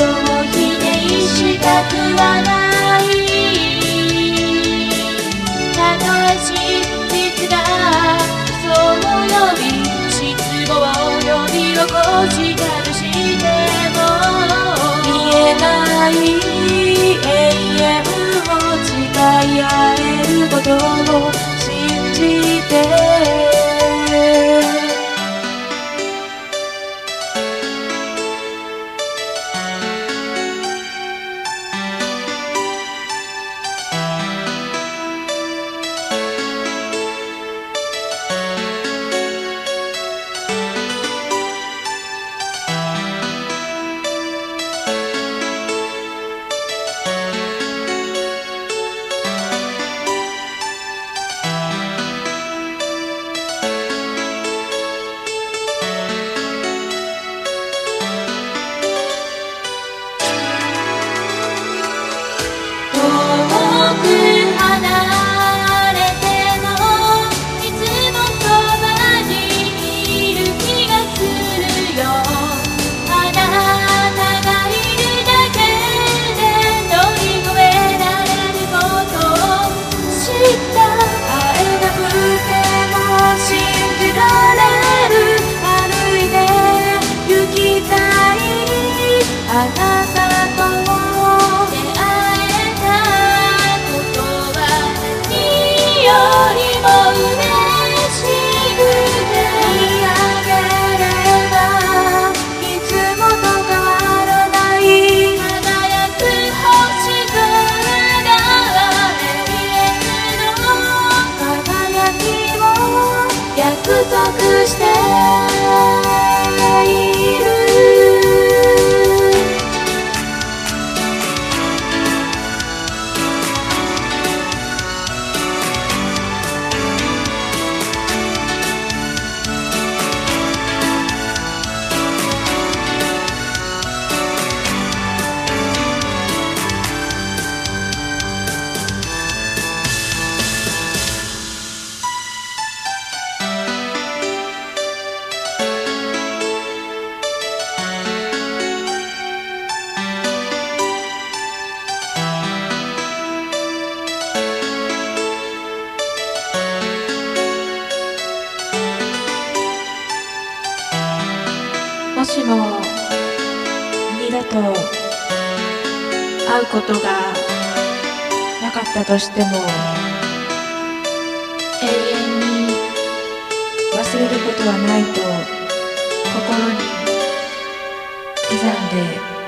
生きていることを否定したくはない。たとえ真実がそう呼び失望呼び起こしたとしても見えない永遠を誓い合えることを信じて。いあだと会うことがなかったとしても永遠に忘れることはないと心に刻んで